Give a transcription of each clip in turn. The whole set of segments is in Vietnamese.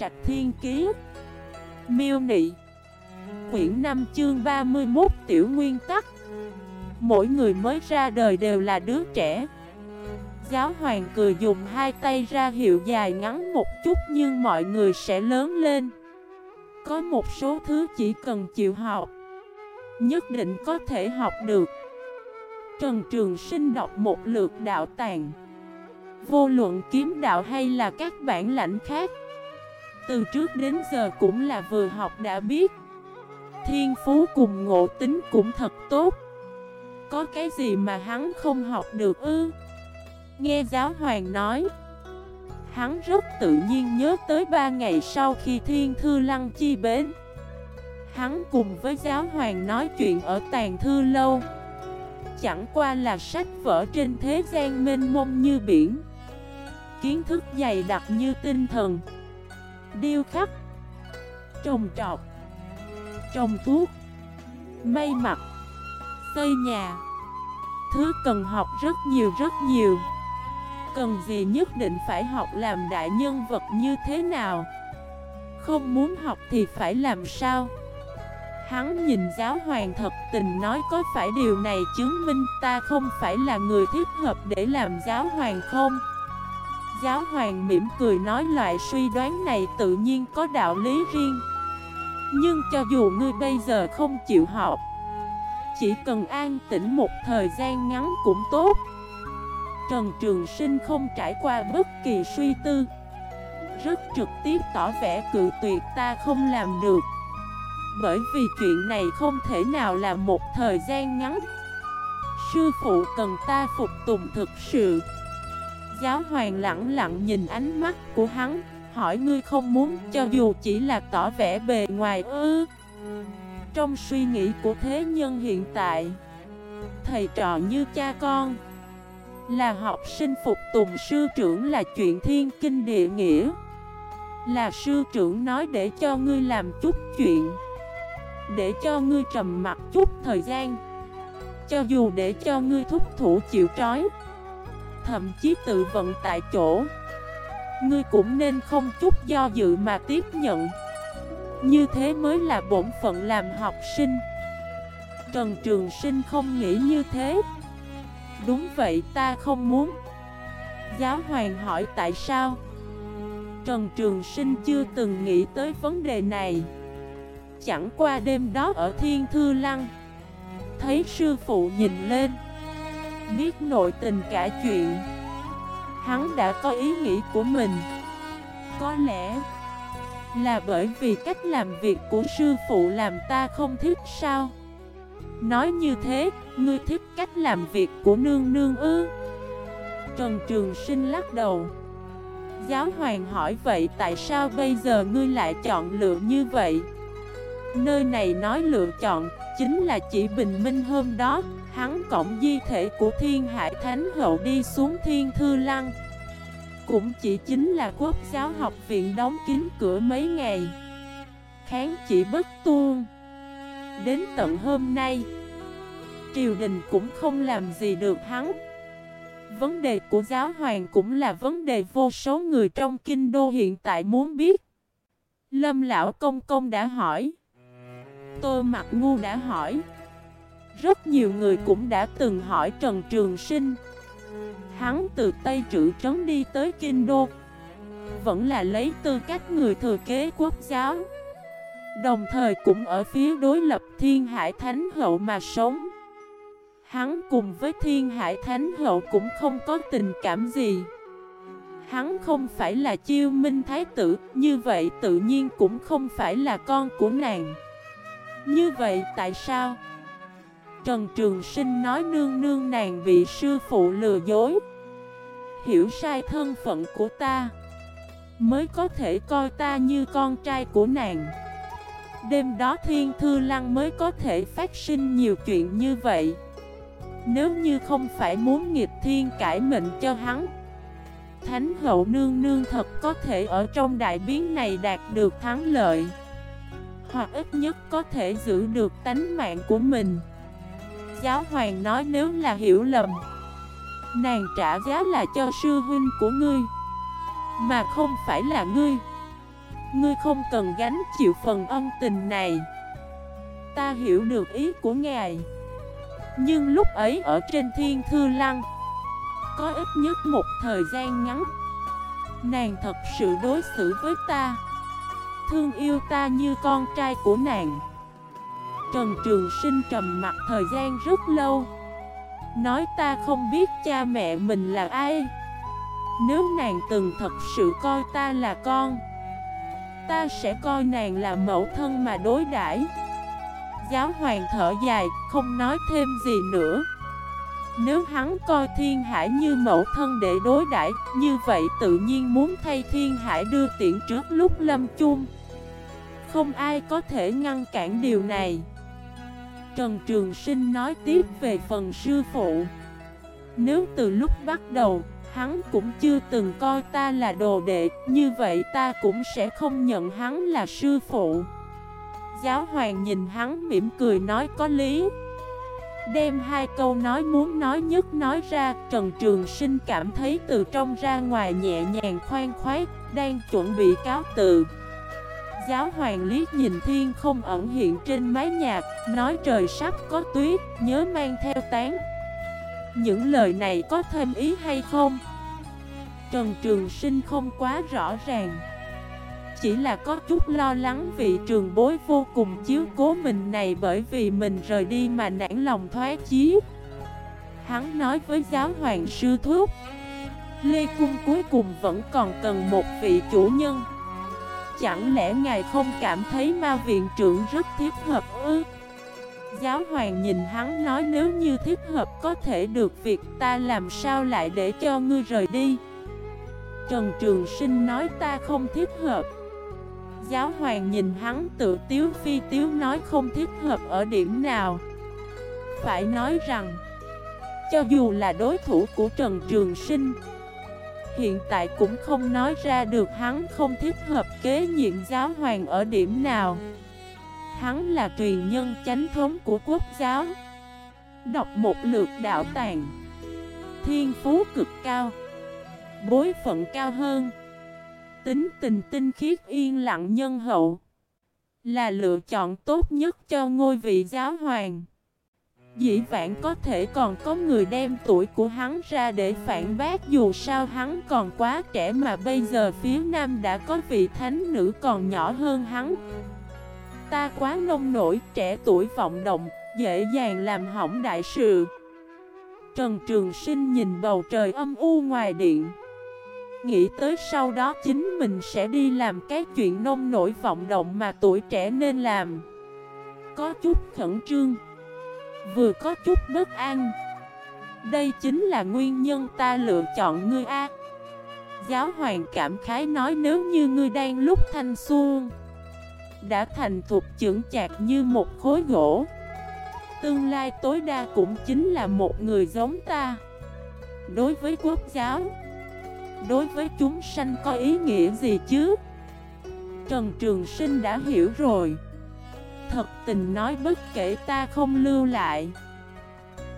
Trạch Thiên Kiế Miêu Nị. Quyển 5 chương 31 Tiểu Nguyên Tắc. Mỗi người mới ra đời đều là đứa trẻ. Giáo hoàng cười dùng hai tay ra hiệu dài ngắn một chút nhưng mọi người sẽ lớn lên. Có một số thứ chỉ cần chịu học, Nhất định có thể học được. Trần Trường Sinh đọc một lượt đạo tàng. Vô luận kiếm đạo hay là các bản lãnh khác từ trước đến giờ cũng là vừa học đã biết. Thiên phú cùng ngộ tính cũng thật tốt. Có cái gì mà hắn không học được ư? Nghe giáo hoàng nói, Hắn rất tự nhiên nhớ tới ba ngày sau khi thiên thư lăng chi bến. Hắn cùng với giáo hoàng nói chuyện ở tàn thư lâu. Chẳng qua là sách vở trên thế gian mênh mông như biển. Kiến thức dày đặc như tinh thần. Điêu khắc, Trồng trọt, Trồng thuốc, May mặc, Xây nhà. Thứ cần học rất nhiều rất nhiều. Cần gì nhất định phải học làm đại nhân vật như thế nào? Không muốn học thì phải làm sao? Hắn nhìn giáo hoàng thật tình nói có phải điều này chứng minh ta không phải là người thích hợp để làm giáo hoàng không? Giáo hoàng mỉm cười nói loại suy đoán này tự nhiên có đạo lý riêng. Nhưng cho dù ngươi bây giờ không chịu học, Chỉ cần an tĩnh một thời gian ngắn cũng tốt. Trần Trường Sinh không trải qua bất kỳ suy tư, Rất trực tiếp tỏ vẻ cự tuyệt ta không làm được. Bởi vì chuyện này không thể nào là một thời gian ngắn. Sư phụ cần ta phục tùng thực sự. Giáo hoàng lặng lặng nhìn ánh mắt của hắn, Hỏi ngươi không muốn cho dù chỉ là tỏ vẻ bề ngoài ư? Trong suy nghĩ của thế nhân hiện tại, Thầy trò như cha con, Là học sinh phục tùng sư trưởng là chuyện thiên kinh địa nghĩa. Là sư trưởng nói để cho ngươi làm chút chuyện, Để cho ngươi trầm mặt chút thời gian. Cho dù để cho ngươi thúc thủ chịu trói thậm chí tự vận tại chỗ. Ngươi cũng nên không chút do dự mà tiếp nhận. Như thế mới là bổn phận làm học sinh. Trần Trường Sinh không nghĩ như thế. Đúng vậy, ta không muốn. Giáo hoàng hỏi tại sao? Trần Trường Sinh chưa từng nghĩ tới vấn đề này. Chẳng qua đêm đó ở Thiên Thư Lăng, Thấy sư phụ nhìn lên. Biết nội tình cả chuyện. Hắn đã có ý nghĩ của mình. Có lẽ Là bởi vì cách làm việc của sư phụ làm ta không thích sao? Nói như thế, ngươi thích cách làm việc của nương nương ư? Trần Trường Sinh lắc đầu. Giáo hoàng hỏi vậy tại sao bây giờ ngươi lại chọn lựa như vậy? Nơi này nói lựa chọn chính là chỉ bình minh hôm đó, Hắn cộng di thể của thiên hải thánh hậu đi xuống thiên thư lăng. Cũng chỉ chính là quốc giáo học viện đóng kín cửa mấy ngày. Kháng chỉ bất tuôn. Đến tận hôm nay, Triều đình cũng không làm gì được hắn. Vấn đề của giáo hoàng cũng là vấn đề vô số người trong kinh đô hiện tại muốn biết. Lâm lão công công đã hỏi Tô mặt ngu đã hỏi. Rất nhiều người cũng đã từng hỏi Trần Trường Sinh. Hắn từ Tây Trữ Trấn đi tới Kinh Đô. Vẫn là lấy tư cách người thừa kế quốc giáo. Đồng thời cũng ở phía đối lập Thiên Hải Thánh Hậu mà sống. Hắn cùng với Thiên Hải Thánh Hậu cũng không có tình cảm gì. Hắn không phải là chiêu minh thái tử, Như vậy tự nhiên cũng không phải là con của nàng. Như vậy tại sao? Trần Trường Sinh nói nương nương nàng bị sư phụ lừa dối. Hiểu sai thân phận của ta, Mới có thể coi ta như con trai của nàng. Đêm đó Thiên Thư Lăng mới có thể phát sinh nhiều chuyện như vậy. Nếu như không phải muốn nghịch thiên cải mệnh cho hắn, Thánh hậu nương nương thật có thể ở trong đại biến này đạt được thắng lợi. Hoặc ít nhất có thể giữ được tánh mạng của mình. Giáo hoàng nói nếu là hiểu lầm, Nàng trả giá là cho sư huynh của ngươi, Mà không phải là ngươi. Ngươi không cần gánh chịu phần ân tình này. Ta hiểu được ý của ngài. Nhưng lúc ấy ở trên thiên thư lăng, Có ít nhất một thời gian ngắn, Nàng thật sự đối xử với ta. Thương yêu ta như con trai của nàng. Trần Trường Sinh trầm mặt thời gian rất lâu. Nói ta không biết cha mẹ mình là ai. Nếu nàng từng thật sự coi ta là con Ta sẽ coi nàng là mẫu thân mà đối đãi. Giáo hoàng thở dài, không nói thêm gì nữa. Nếu hắn coi thiên hải như mẫu thân để đối đãi Như vậy tự nhiên muốn thay thiên hải đưa tiện trước lúc lâm chung. Không ai có thể ngăn cản điều này. Trần Trường Sinh nói tiếp về phần sư phụ. Nếu từ lúc bắt đầu, Hắn cũng chưa từng coi ta là đồ đệ, Như vậy ta cũng sẽ không nhận hắn là sư phụ. Giáo hoàng nhìn hắn mỉm cười nói có lý. Đem hai câu nói muốn nói nhất nói ra, Trần Trường Sinh cảm thấy từ trong ra ngoài nhẹ nhàng khoan khoái, Đang chuẩn bị cáo từ. Giáo hoàng lý nhìn thiên không ẩn hiện trên mái nhạc Nói trời sắp có tuyết, Nhớ mang theo tán. Những lời này có thêm ý hay không? Trần Trường Sinh không quá rõ ràng. Chỉ là có chút lo lắng vị trường bối vô cùng chiếu cố mình này Bởi vì mình rời đi mà nản lòng thoái chí. Hắn nói với giáo hoàng sư thúc, Lê Cung cuối cùng vẫn còn cần một vị chủ nhân. Chẳng lẽ ngài không cảm thấy ma viện trưởng rất thiết hợp ư? Giáo hoàng nhìn hắn nói nếu như thiết hợp có thể được việc, ta làm sao lại để cho ngươi rời đi? Trần Trường Sinh nói ta không thiết hợp. Giáo hoàng nhìn hắn tự tiếu phi tiếu nói không thiết hợp ở điểm nào? Phải nói rằng, Cho dù là đối thủ của Trần Trường Sinh Hiện tại cũng không nói ra được hắn không thích hợp kế nhiệm giáo hoàng ở điểm nào. Hắn là truyền nhân chánh thống của quốc giáo. Đọc một lượt đạo tàng Thiên phú cực cao. Bối phận cao hơn. Tính tình tinh khiết yên lặng nhân hậu. Là lựa chọn tốt nhất cho ngôi vị giáo hoàng. Dĩ vãng có thể còn có người đem tuổi của hắn ra để phản bác dù sao hắn còn quá trẻ mà bây giờ phía nam đã có vị thánh nữ còn nhỏ hơn hắn. Ta quá nông nổi, trẻ tuổi vọng động, dễ dàng làm hỏng đại sự. Trần Trường Sinh nhìn bầu trời âm u ngoài điện. Nghĩ tới sau đó chính mình sẽ đi làm cái chuyện nông nổi vọng động mà tuổi trẻ nên làm. Có chút khẩn trương. Vừa có chút bất an Đây chính là nguyên nhân ta lựa chọn ngươi A. Giáo hoàng cảm khái nói nếu như ngươi đang lúc thanh xuân, Đã thành thục trưởng chạc như một khối gỗ, Tương lai tối đa cũng chính là một người giống ta. Đối với quốc giáo, Đối với chúng sanh có ý nghĩa gì chứ? Trần Trường Sinh đã hiểu rồi. Thật tình nói bất kể ta không lưu lại.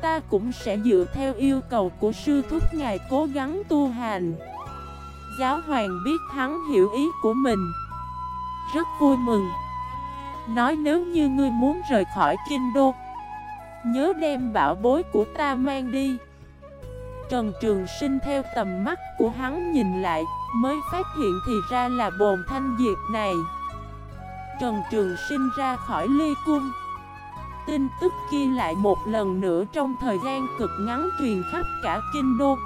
Ta cũng sẽ dựa theo yêu cầu của sư thúc ngài cố gắng tu hành. Giáo hoàng biết hắn hiểu ý của mình. Rất vui mừng. Nói nếu như ngươi muốn rời khỏi kinh đô, Nhớ đem bảo bối của ta mang đi. Trần Trường Sinh theo tầm mắt của hắn nhìn lại, Mới phát hiện thì ra là bồn thanh diệt này. Trần Trường Sinh ra khỏi ly cung. Tin tức kia lại một lần nữa trong thời gian cực ngắn truyền khắp cả kinh đô.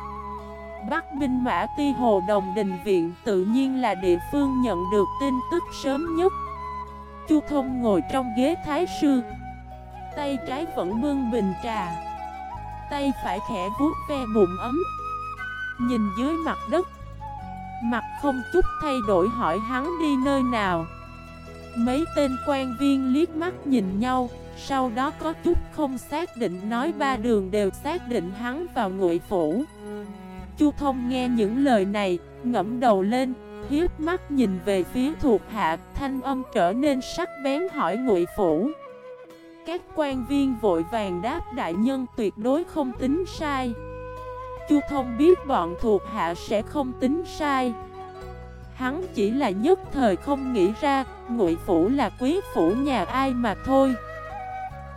Bắc binh mã ti hồ đồng đình viện tự nhiên là địa phương nhận được tin tức sớm nhất. Chu Thông ngồi trong ghế thái sư. Tay trái vẫn bưng bình trà. Tay phải khẽ vuốt ve bụng ấm. Nhìn dưới mặt đất. Mặt không chút thay đổi hỏi hắn đi nơi nào. Mấy tên quan viên liếc mắt nhìn nhau Sau đó có chút không xác định nói ba đường đều xác định hắn vào ngụy phủ. Chu Thông nghe những lời này, ngẫm đầu lên, hiếp mắt nhìn về phía thuộc hạ, thanh âm trở nên sắc bén hỏi ngụy phủ. Các quan viên vội vàng đáp đại nhân tuyệt đối không tính sai. Chu Thông biết bọn thuộc hạ sẽ không tính sai. Hắn chỉ là nhất thời không nghĩ ra, ngụy phủ là quý phủ nhà ai mà thôi.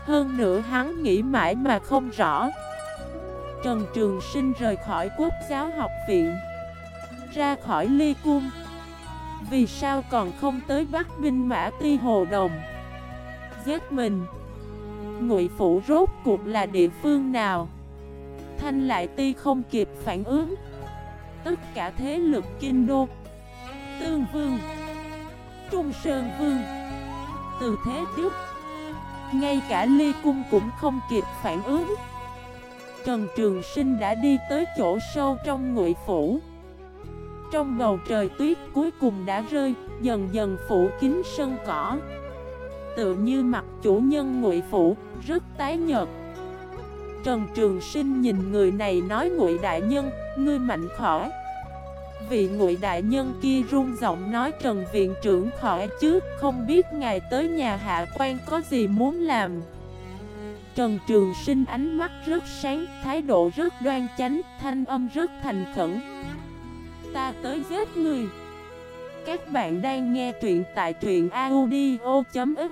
Hơn nữa hắn nghĩ mãi mà không rõ. Trần Trường Sinh rời khỏi quốc giáo học viện, ra khỏi ly cung. Vì sao còn không tới bắt binh mã ti hồ đồng? Giết mình. Ngụy phủ rốt cuộc là địa phương nào? Thanh lại ti không kịp phản ứng. Tất cả thế lực kinh đô Tương Vương, Trung Sơn Vương, Từ thế trước, Ngay cả Ly Cung cũng không kịp phản ứng. Trần Trường Sinh đã đi tới chỗ sâu trong ngụy phủ. Trong bầu trời tuyết cuối cùng đã rơi, Dần dần phủ kín sân cỏ. Tự như mặt chủ nhân ngụy phủ, Rất tái nhợt. Trần Trường Sinh nhìn người này nói, ngụy đại nhân, Ngươi mạnh khỏi Vị ngụy đại nhân kia run giọng nói, Trần Viện trưởng khỏi chứ, Không biết ngài tới nhà hạ quan có gì muốn làm. Trần Trường Sinh ánh mắt rất sáng, Thái độ rất đoan chánh, Thanh âm rất thành khẩn. Ta tới giết người. Các bạn đang nghe truyện tại truyện audio.fif